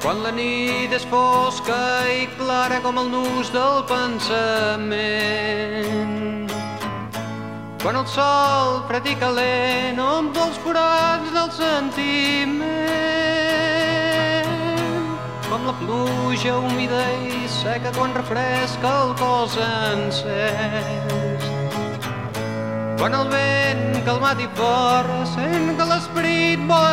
Quan la nit és fosca i clara com el nus del pensament. Quan el sol fred i calent omple els forats del sentiment. Com la pluja humida i seca quan refresca el cos encès. Quan el vent calmat i fort sent que l'esperit vol